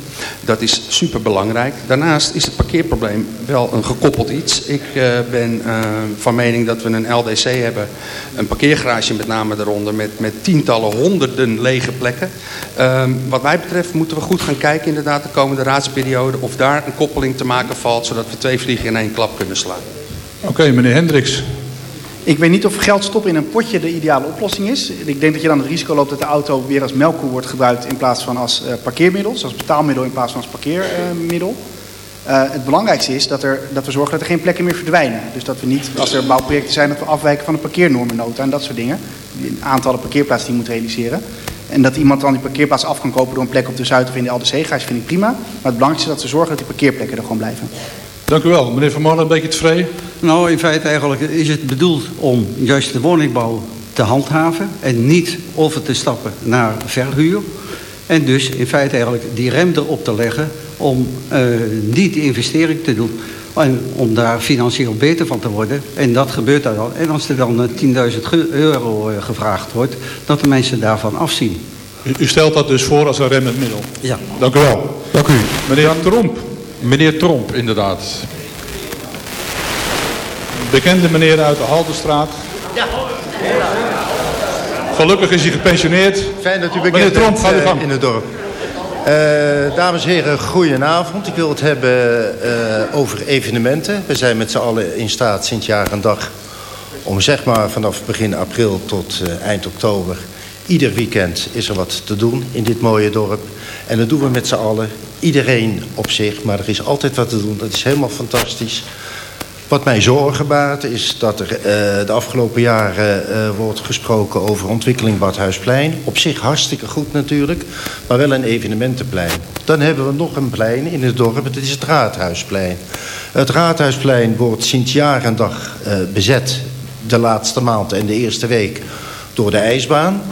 Dat is super belangrijk. Daarnaast is het parkeerprobleem wel een gekoppeld iets. Ik eh, ben eh, van mening dat we een LDC hebben, een parkeergarage met name eronder, met, met tientallen, honderden lege plekken. Ehm, wat mij betreft moeten we goed gaan kijken inderdaad de komende raadsperiode of daar een koppeling te maken valt, zodat we twee vliegen in één klap kunnen slaan. Oké, meneer Hendricks. Ik weet niet of geld stoppen in een potje de ideale oplossing is. Ik denk dat je dan het risico loopt dat de auto weer als melkkoe wordt gebruikt in plaats van als eh, parkeermiddel. Dus als betaalmiddel in plaats van als parkeermiddel. Eh, het belangrijkste is dat, er, dat we zorgen dat er geen plekken meer verdwijnen. Dus dat we niet, als er bouwprojecten zijn, dat we afwijken van de parkeernormennota en dat soort dingen. Die aantallen parkeerplaatsen die je moet realiseren. En dat iemand dan die parkeerplaats af kan kopen door een plek op de Zuid of in de LDC-garage vind ik prima. Maar het belangrijkste is dat we zorgen dat die parkeerplekken er gewoon blijven. Dank u wel. Meneer Van Molen, een beetje tevreden? Nou, in feite eigenlijk is het bedoeld om juist de woningbouw te handhaven... en niet over te stappen naar verhuur. En dus in feite eigenlijk die rem erop te leggen... om eh, niet die investering te doen... En om daar financieel beter van te worden. En dat gebeurt daar dan. En als er dan eh, 10.000 ge- euro eh, gevraagd wordt... dat de mensen daarvan afzien. U, u stelt dat dus voor als een remmend middel? Ja. Dank u wel. Dank u. Meneer Tromp. Meneer Tromp, inderdaad. Bekende meneer uit de Haltestraat. Gelukkig is hij gepensioneerd. Fijn dat u Meneer bekend Tromp, bent eh, gang. in het dorp. Eh, dames en heren, goedenavond. Ik wil het hebben eh, over evenementen. We zijn met z'n allen in staat sinds jaar en dag... om zeg maar vanaf begin april tot eh, eind oktober... ieder weekend is er wat te doen in dit mooie dorp. En dat doen we met z'n allen. Iedereen op zich, maar er is altijd wat te doen. Dat is helemaal fantastisch. Wat mij zorgen baart is dat er eh, de afgelopen jaren eh, wordt gesproken over ontwikkeling Badhuisplein. Op zich hartstikke goed natuurlijk, maar wel een evenementenplein. Dan hebben we nog een plein in het dorp, dat is het Raadhuisplein. Het Raadhuisplein wordt sinds jaar en dag eh, bezet, de laatste maand en de eerste week, door de ijsbaan.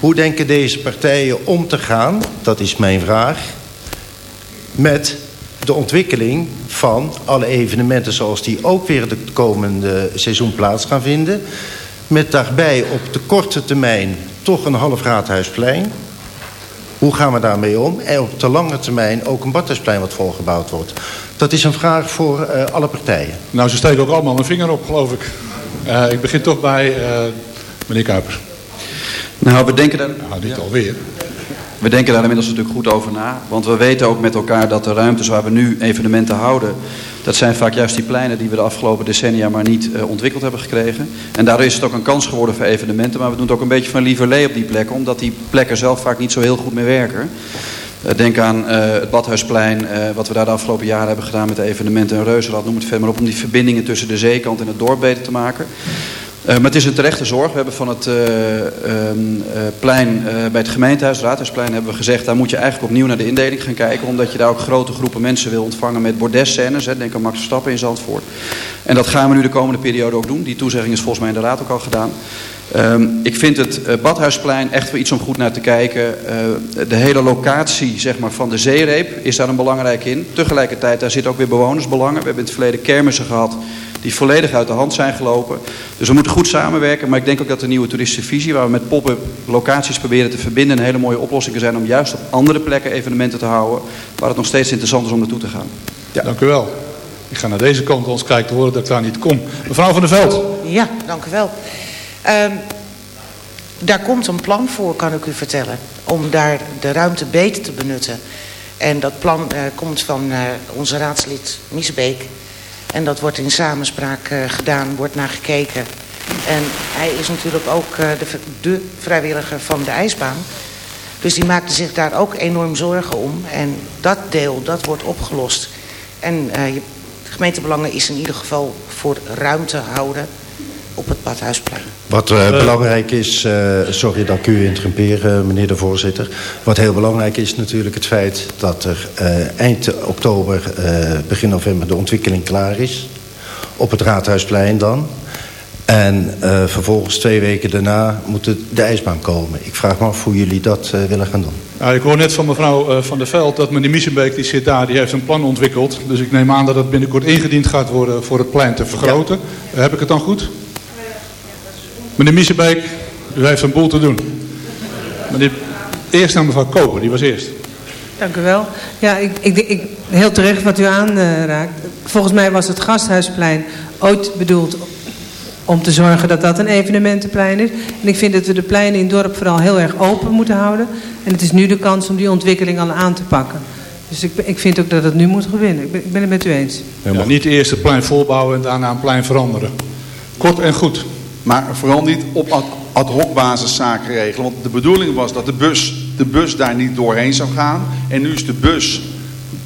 Hoe denken deze partijen om te gaan, dat is mijn vraag, met de ontwikkeling van alle evenementen zoals die ook weer de komende seizoen plaats gaan vinden. Met daarbij op de korte termijn toch een half raadhuisplein. Hoe gaan we daarmee om? En op de lange termijn ook een badhuisplein wat volgebouwd wordt. Dat is een vraag voor eh, alle partijen. Nou, ze steken ook allemaal een vinger op, geloof ik. Eh, ik begin toch bij eh, meneer Kuipers. Nou, we denken daar... Nou, niet alweer. We denken daar inmiddels natuurlijk goed over na. Want we weten ook met elkaar dat de ruimtes waar we nu evenementen houden... dat zijn vaak juist die pleinen die we de afgelopen decennia maar niet eh, ontwikkeld hebben gekregen. En daardoor is het ook een kans geworden voor evenementen. Maar we doen het ook een beetje van lieverlee op die plekken... omdat die plekken zelf vaak niet zo heel goed meer werken. Eh, Denk aan eh, het Badhuisplein, wat we daar de afgelopen jaren hebben gedaan met de evenementen in Reuzenrad, noem het verder maar op, om die verbindingen tussen de zeekant en het dorp beter te maken. Eh, maar het is een terechte zorg. We hebben van het eh, ehm, eh, plein bij het gemeentehuis, het Raadhuisplein, hebben we gezegd... daar moet je eigenlijk opnieuw naar de indeling gaan kijken... omdat je daar ook grote groepen mensen wil ontvangen met bordesscènes. Hè. Denk aan Max Verstappen in Zandvoort. En dat gaan we nu de komende periode ook doen. Die toezegging is volgens mij in de Raad ook al gedaan. Ehm, ik vind het Badhuisplein echt wel iets om goed naar te kijken. De hele locatie zeg maar, van de zeereep is daar een belangrijk in. Tegelijkertijd, daar zitten ook weer bewonersbelangen. We hebben in het verleden kermissen gehad die volledig uit de hand zijn gelopen. Dus we moeten goed samenwerken. Maar ik denk ook dat de nieuwe toeristische visie, waar we met pop-up locaties proberen te verbinden, een hele mooie oplossing zijn om juist op andere plekken evenementen te houden, waar het nog steeds interessant is om naartoe te gaan. Ja. Dank u wel. Ik ga naar deze kant, ons kijken te horen dat ik daar niet kom. Mevrouw van der Veld. Ja, dank u wel. Ehm, daar komt een plan voor, kan ik u vertellen. Om daar de ruimte beter te benutten. En dat plan eh, komt van eh, onze raadslid Miesbeek. En dat wordt in samenspraak eh, gedaan, wordt naar gekeken. En hij is natuurlijk ook de, de vrijwilliger van de ijsbaan. Dus die maakte zich daar ook enorm zorgen om. En dat deel, dat wordt opgelost. En de gemeentebelangen is in ieder geval voor ruimte houden op het Badhuisplein. Wat uh, belangrijk is, uh, sorry dat ik u interrumpeer, meneer de voorzitter. Wat heel belangrijk is natuurlijk het feit dat er uh, eind oktober, begin november de ontwikkeling klaar is. Op het Raadhuisplein dan. En vervolgens twee weken daarna moet de, de ijsbaan komen. Ik vraag me af hoe jullie dat willen gaan doen. Nou, ik hoor net van mevrouw Van der Veld dat meneer Miesenbeek, die zit daar, die heeft een plan ontwikkeld. Dus ik neem aan dat het binnenkort ingediend gaat worden voor het plein te vergroten. Heb ik het dan goed? Meneer Miesebeek, u heeft een boel te doen. Meneer, eerst naar mevrouw Koper, die was eerst. Dank u wel. Ja, ik, ik, ik, heel terecht wat u aanraakt. Volgens mij was het Gasthuisplein ooit bedoeld om te zorgen dat dat een evenementenplein is. En ik vind dat we de pleinen in het dorp vooral heel erg open moeten houden. En het is nu de kans om die ontwikkeling al aan te pakken. Dus ik, ik vind ook dat het nu moet gewinnen. Ik ben, ik ben het met u eens. Ja, niet eerst het plein volbouwen en daarna een plein veranderen. Kort en goed. Maar vooral niet op ad hoc basis zaken regelen. Want de bedoeling was dat de bus, de bus daar niet doorheen zou gaan. En nu is de bus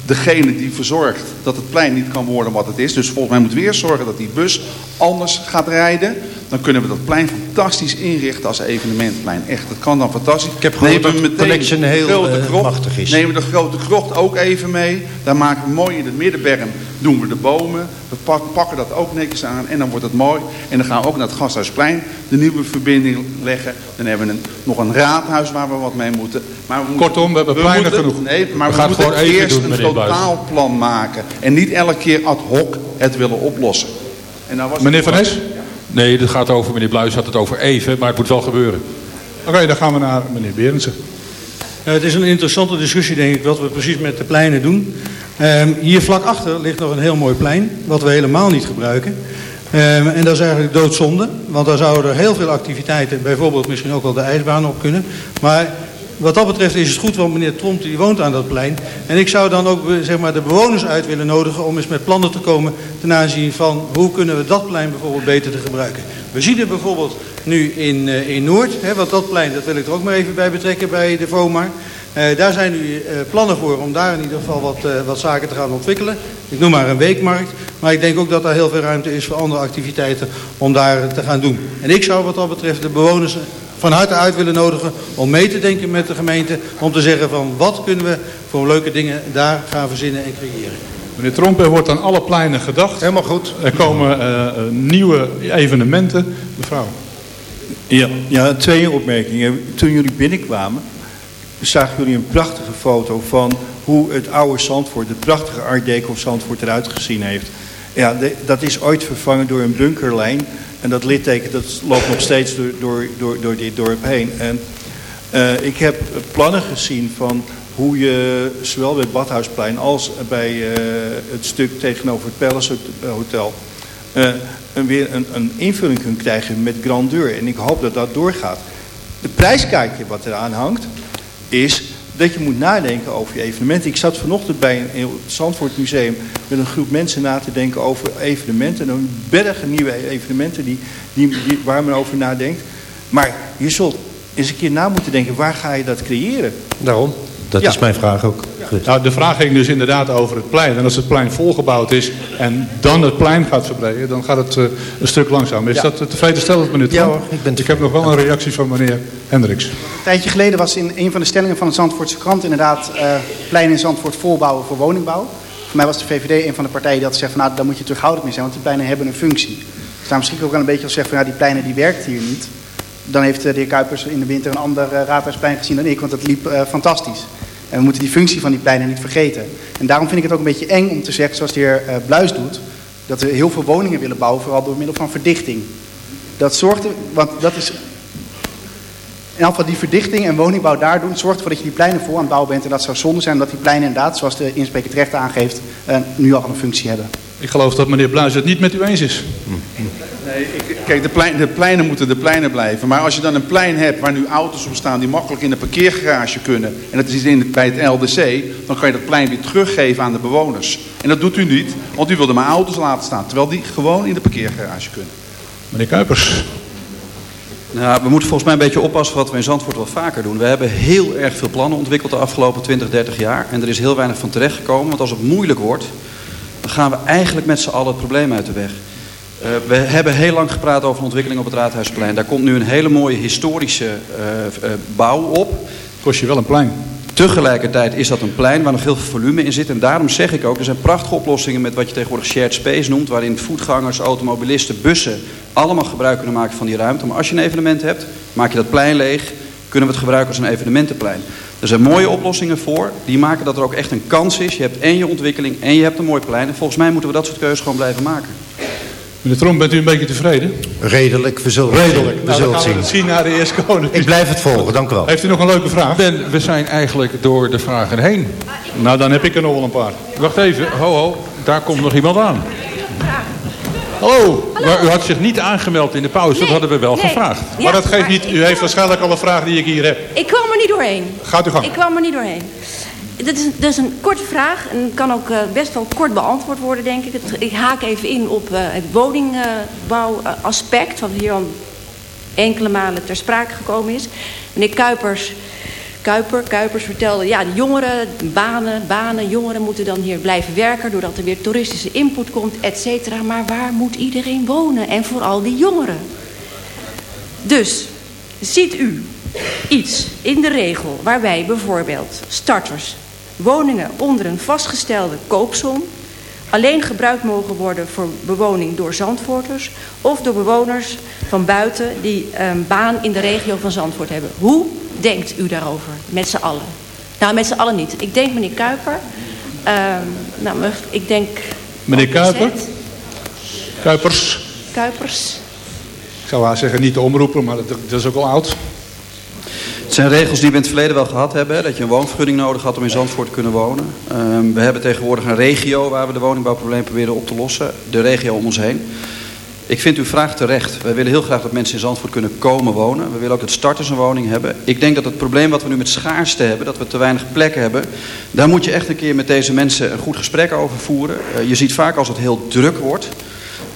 degene die verzorgt dat het plein niet kan worden wat het is. Dus volgens mij moeten we weer zorgen dat die bus anders gaat rijden. Dan kunnen we dat plein fantastisch inrichten als evenementplein. Echt, dat kan dan fantastisch. Ik heb gehoord dat de Connection heel uh, machtig is. Nemen we de grote krocht ook even mee. Daar maken we mooi in het middenberm doen we de bomen. We pakken dat ook netjes aan en dan wordt het mooi. En dan gaan we ook naar het Gasthuisplein de nieuwe verbinding leggen. Dan hebben we een, nog een raadhuis waar we wat mee moeten. Maar we moeten, Kortom, we hebben pleinen genoeg. Nee, maar we, we moeten eerst doen, een totaalplan maken. En niet elke keer ad hoc het willen oplossen. En nou was Meneer Van Nes? Nee, dit gaat over, meneer Bluis had het over even, maar het moet wel gebeuren. Oké, dan gaan we naar meneer Berendsen. Het is een interessante discussie, denk ik, wat we precies met de pleinen doen. Um, hier vlak achter ligt nog een heel mooi plein, wat we helemaal niet gebruiken. Um, en dat is eigenlijk doodzonde, want daar zouden er heel veel activiteiten, bijvoorbeeld misschien ook wel de ijsbaan op kunnen. Maar wat dat betreft is het goed, want meneer Tromp die woont aan dat plein. En ik zou dan ook zeg maar, de bewoners uit willen nodigen om eens met plannen te komen ten aanzien van hoe kunnen we dat plein bijvoorbeeld beter te gebruiken. We zien het bijvoorbeeld nu in, uh, in Noord, hè, want dat plein, dat wil ik er ook maar even bij betrekken bij de VOMAR. Uh, daar zijn nu plannen voor om daar in ieder geval wat, wat zaken te gaan ontwikkelen. Ik noem maar een weekmarkt. Maar ik denk ook dat er heel veel ruimte is voor andere activiteiten om daar te gaan doen. En ik zou wat dat betreft de bewoners van harte uit willen nodigen om mee te denken met de gemeente. Om te zeggen van wat kunnen we voor leuke dingen daar gaan verzinnen en creëren. Meneer Tromp, er wordt aan alle pleinen gedacht. Helemaal goed. Er komen nieuwe evenementen. Mevrouw. Ja, ja, twee opmerkingen. Toen jullie binnenkwamen zagen jullie een prachtige foto van hoe het oude Zandvoort, het prachtige Art Deco Zandvoort eruit gezien heeft. Ja, de, dat is ooit vervangen door een bunkerlijn. En dat litteken dat loopt nog steeds door, door, door, door dit dorp heen. En uh, ik heb plannen gezien van hoe je zowel bij het Badhuisplein als bij uh, het stuk tegenover het Palace Hotel... Uh, een, weer een, een invulling kunt krijgen met grandeur. En ik hoop dat dat doorgaat. De prijskaartje wat eraan hangt, is dat je moet nadenken over je evenementen. Ik zat vanochtend bij een, het Zandvoort Museum met een groep mensen na te denken over evenementen. En een bergen nieuwe evenementen die, die, die, waar men over nadenkt. Maar je zult eens een keer na moeten denken, waar ga je dat creëren? Daarom. Dat ja. is mijn vraag ook. Ja. Nou, de vraag ging dus inderdaad over het plein. En als het plein volgebouwd is en dan het plein gaat verbreden, dan gaat het uh, een stuk langzamer. Is ja. dat tevreden stellen, meneer Ja hoor, ik, ben ik heb nog wel een reactie van meneer Hendricks. Een tijdje geleden was in een van de stellingen van de Zandvoortse krant inderdaad uh, plein in Zandvoort volbouwen voor woningbouw. Voor mij was de VVD een van de partijen die had gezegd van nou, daar moet je terughoudend mee zijn, want die pleinen hebben een functie. Dus daar misschien ook wel een beetje als zeggen van ja, die pleinen die werkt hier niet. Dan heeft uh, de heer Kuipers in de winter een ander uh, raadhuisplein gezien dan ik, want dat liep uh, fantastisch. En we moeten die functie van die pleinen niet vergeten. En daarom vind ik het ook een beetje eng om te zeggen, zoals de heer uh, Bluis doet... Dat we heel veel woningen willen bouwen, vooral door middel van verdichting. Dat zorgt er, want dat is... In elk geval die verdichting en woningbouw daar doen, zorgt ervoor dat je die pleinen vol aan het bouwen bent. En dat zou zonde zijn omdat die pleinen inderdaad, zoals de inspreker terecht aangeeft, eh, nu al een functie hebben. Ik geloof dat meneer Bluis het niet met u eens is. Nee, ik, kijk, de, plein, de pleinen moeten de pleinen blijven. Maar als je dan een plein hebt waar nu auto's op staan die makkelijk in een parkeergarage kunnen. En dat is in, bij het LDC. Dan kan je dat plein weer teruggeven aan de bewoners. En dat doet u niet, want u wilde maar auto's laten staan. Terwijl die gewoon in de parkeergarage kunnen. Meneer Kuipers. Nou, we moeten volgens mij een beetje oppassen wat we in Zandvoort wel vaker doen. We hebben heel erg veel plannen ontwikkeld de afgelopen 20, 30 jaar. En er is heel weinig van terechtgekomen. Want als het moeilijk wordt, dan gaan we eigenlijk met z'n allen het probleem uit de weg. Uh, we hebben heel lang gepraat over ontwikkeling op het Raadhuisplein. Daar komt nu een hele mooie historische uh, uh, bouw op. Kost je wel een plein. Tegelijkertijd is dat een plein waar nog heel veel volume in zit. En daarom zeg ik ook, er zijn prachtige oplossingen met wat je tegenwoordig shared space noemt. Waarin voetgangers, automobilisten, bussen allemaal gebruik kunnen maken van die ruimte. Maar als je een evenement hebt, maak je dat plein leeg. Kunnen we het gebruiken als een evenementenplein. Er zijn mooie oplossingen voor. Die maken dat er ook echt een kans is. Je hebt en je ontwikkeling en je hebt een mooi plein. En volgens mij moeten we dat soort keuzes gewoon blijven maken. Meneer Tromp, bent u een beetje tevreden? Redelijk, we zullen Redelijk. We Nou, zullen gaan we het het zien. zien naar de eerste koning. Ik blijf het volgen, dank u wel. Heeft u nog een leuke vraag? Ben, we zijn eigenlijk door de vragen heen. Nou, dan heb ik er nog wel een paar. Wacht even, ho ho, daar komt nog iemand aan. Hallo. Maar u had zich niet aangemeld in de pauze, dat hadden we wel nee. gevraagd. Ja, maar dat geeft maar niet. U heeft waarschijnlijk al een vraag die ik hier heb. Ik kwam er niet doorheen. Gaat u gang. Ik kwam er niet doorheen. Dit is, is een korte vraag en kan ook eh, best wel kort beantwoord worden, denk ik. Ik haak even in op eh, het woningbouwaspect, wat hier al enkele malen ter sprake gekomen is. Meneer Kuipers, Kuiper, Kuipers vertelde, ja, de jongeren, banen, banen, jongeren moeten dan hier blijven werken... doordat er weer toeristische input komt, et cetera. Maar waar moet iedereen wonen? En vooral die jongeren. Dus, ziet u iets in de regel waarbij bijvoorbeeld starters woningen onder een vastgestelde koopsom alleen gebruikt mogen worden voor bewoning door Zandvoorters of door bewoners van buiten die een baan in de regio van Zandvoort hebben. Hoe denkt u daarover met z'n allen? Nou, met z'n allen niet. Ik denk meneer Kuiper. Ehm, nou, ik denk... Meneer Kuiper? Kuipers. Kuipers. Ik zou haar zeggen niet de omroeper, maar dat, dat is ook al oud. Het zijn regels die we in het verleden wel gehad hebben. hè, Dat je een woonvergunning nodig had om in Zandvoort te kunnen wonen. Ehm, we hebben tegenwoordig een regio waar we de woningbouwprobleem proberen op te lossen. De regio om ons heen. Ik vind uw vraag terecht. Wij willen heel graag dat mensen in Zandvoort kunnen komen wonen. We willen ook dat starters een woning hebben. Ik denk dat het probleem wat we nu met schaarste hebben, dat we te weinig plekken hebben, daar moet je echt een keer met deze mensen een goed gesprek over voeren. Eh, je ziet vaak als het heel druk wordt,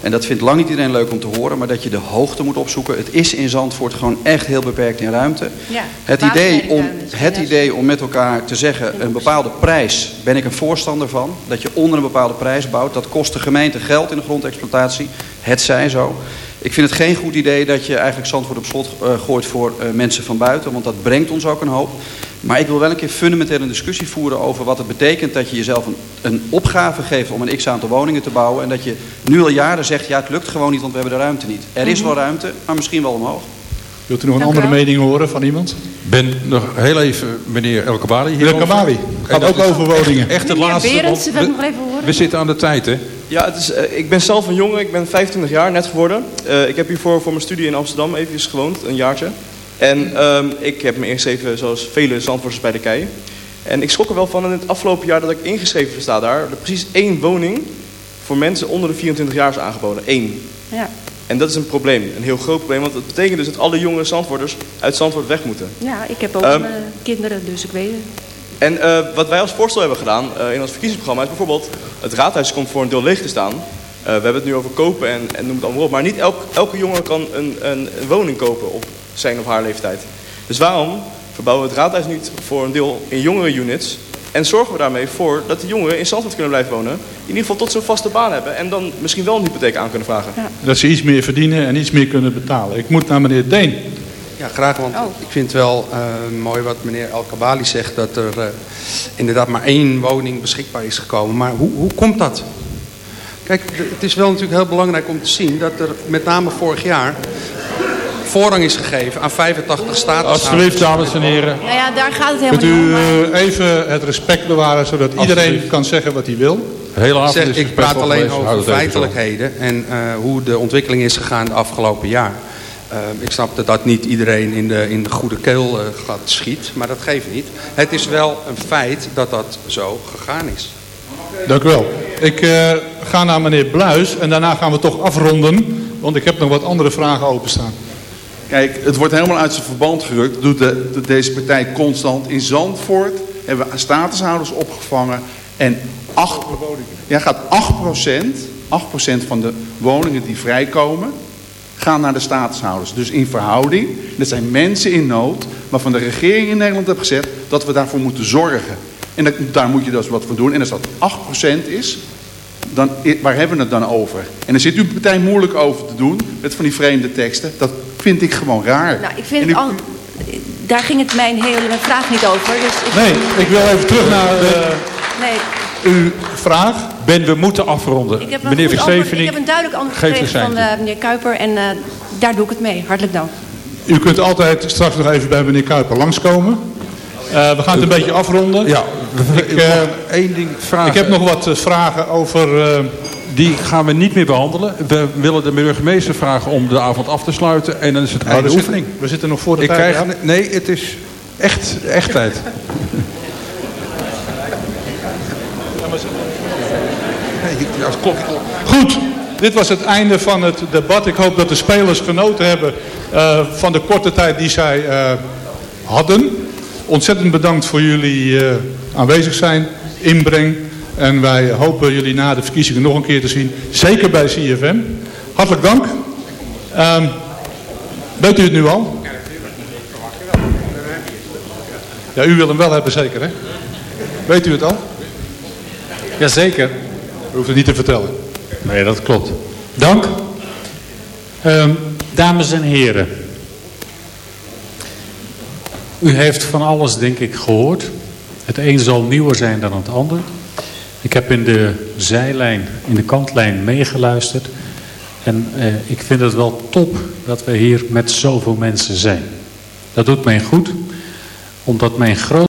en dat vindt lang niet iedereen leuk om te horen, maar dat je de hoogte moet opzoeken. Het is in Zandvoort gewoon echt heel beperkt in ruimte. Ja, Het idee, om, het idee om met elkaar te zeggen, een bepaalde prijs, ben ik een voorstander van. Dat je onder een bepaalde prijs bouwt. Dat kost de gemeente geld in de grondexploitatie. Het zij zo. Ik vind het geen goed idee dat je eigenlijk Zandvoort op slot eh, gooit voor eh, mensen van buiten. Want dat brengt ons ook een hoop. Maar ik wil wel een keer fundamenteel een discussie voeren over wat het betekent dat je jezelf een, een opgave geeft om een x-aantal woningen te bouwen. En dat je nu al jaren zegt, ja het lukt gewoon niet, want we hebben de ruimte niet. Er is Mhm. wel ruimte, maar misschien wel omhoog. Wilt u nog een Dank andere wel. mening horen van iemand? Ben nog heel even meneer El Kabali hier. Meneer Kabali, gaat ook over woningen. Echt het laatste. Berendsen, want wil ik nog even horen? we zitten aan de tijd, hè? Ja, het is, eh, ik ben zelf een jongen. Ik ben 25 jaar net geworden. Eh, ik heb hiervoor voor mijn studie in Amsterdam even gewoond, een jaartje. En ehm, ik heb me ingeschreven zoals vele Zandvoorters bij de KEI. En ik schrok er wel van in het afgelopen jaar dat ik ingeschreven sta daar. Er precies één woning voor mensen onder de 24 jaar is aangeboden. Eén. Ja. En dat is een probleem, een heel groot probleem. Want het betekent dus dat alle jonge Zandvoorters uit Zandvoort weg moeten. ja, ik heb ook Ehm, eh, kinderen, dus ik weet het. En eh, wat wij als voorstel hebben gedaan eh, in ons verkiezingsprogramma is bijvoorbeeld... het raadhuis komt voor een deel leeg te staan. Eh, we hebben het nu over kopen en, en noem het allemaal op. Maar niet elk, elke jongen kan een, een, een woning kopen op zijn of haar leeftijd. Dus waarom verbouwen we het raadhuis niet voor een deel in jongere units... en zorgen we daarmee voor dat de jongeren in Zandvoort kunnen blijven wonen... in ieder geval tot ze een vaste baan hebben... en dan misschien wel een hypotheek aan kunnen vragen. Dat ze iets meer verdienen en iets meer kunnen betalen. Ik moet naar meneer Deen. Ja, graag, want ik vind wel eh, mooi wat meneer El Kabali zegt... dat er eh, inderdaad maar één woning beschikbaar is gekomen. Maar hoe, hoe komt dat? Kijk, het is wel natuurlijk heel belangrijk om te zien... dat er met name vorig jaar voorrang is gegeven aan 85 statushouders. Alsjeblieft, dames en heren. Nou ja, daar gaat het helemaal Kunt niet om. u maar- eh, even het respect bewaren, zodat iedereen kan zeggen wat hij wil? Hele Ik, zeg, ik praat alleen over feitelijkheden en eh, hoe de ontwikkeling is gegaan de afgelopen jaar. Eh, ik snap dat dat niet iedereen in de, in de goede keel eh, gaat schiet, maar dat geeft niet. Het is wel een feit dat dat zo gegaan is. Dank u wel. Ik eh, ga naar meneer Bluis en daarna gaan we toch afronden, want ik heb nog wat andere vragen openstaan. Kijk, het wordt helemaal uit zijn verband gerukt. Doet de, deze partij constant. In Zandvoort hebben we statushouders opgevangen. En 8, ja, gaat 8%, 8% van de woningen die vrijkomen, gaan naar de statushouders. Dus in verhouding, dat zijn mensen in nood, waarvan de regering in Nederland heeft gezet dat we daarvoor moeten zorgen. En dat, daar moet je dus wat voor doen. En als dat 8% is, dan, waar hebben we het dan over? En dan zit uw partij moeilijk over te doen met van die vreemde teksten. Dat vind ik gewoon raar. Nou, ik vind het al... Daar ging het mijn hele vraag niet over. Dus ik... Nee, ik wil even terug naar eh, Nee, uw vraag. Ben, we moeten afronden. ik heb een, Meneer antwoord, ik Verstevening, heb een duidelijk antwoord gekregen van eh, meneer Kuiper. En eh, daar doe ik het mee. Hartelijk dank. U kunt altijd straks nog even bij meneer Kuiper langskomen. Eh, we gaan het een beetje afronden. Ja, ik, eh, één ding vragen. ik heb nog wat vragen over... eh, Die gaan we niet meer behandelen. We willen de burgemeester vragen om de avond af te sluiten. En dan is het Oh, einde oefening. we zitten nog voor de Ik tijd, krijg, ja? Nee, het is echt, echt tijd. Klopt. Goed, dit was het einde van het debat. Ik hoop dat de spelers genoten hebben eh, van de korte tijd die zij eh, hadden. Ontzettend bedankt voor jullie eh, aanwezig zijn, inbreng. En wij hopen jullie na de verkiezingen nog een keer te zien. Zeker bij CFM. Hartelijk dank. Ehm, weet u het nu al? Ja, u wil hem wel hebben zeker hè? Weet u het al? Jazeker. Hoeft het niet te vertellen. Nee, dat klopt. Dank. Ehm, dames en heren. U heeft van alles denk ik gehoord. Het een zal nieuwer zijn dan het ander. Ik heb in de zijlijn, in de kantlijn meegeluisterd. En eh, ik vind het wel top dat we hier met zoveel mensen zijn. Dat doet mij goed, omdat mijn groot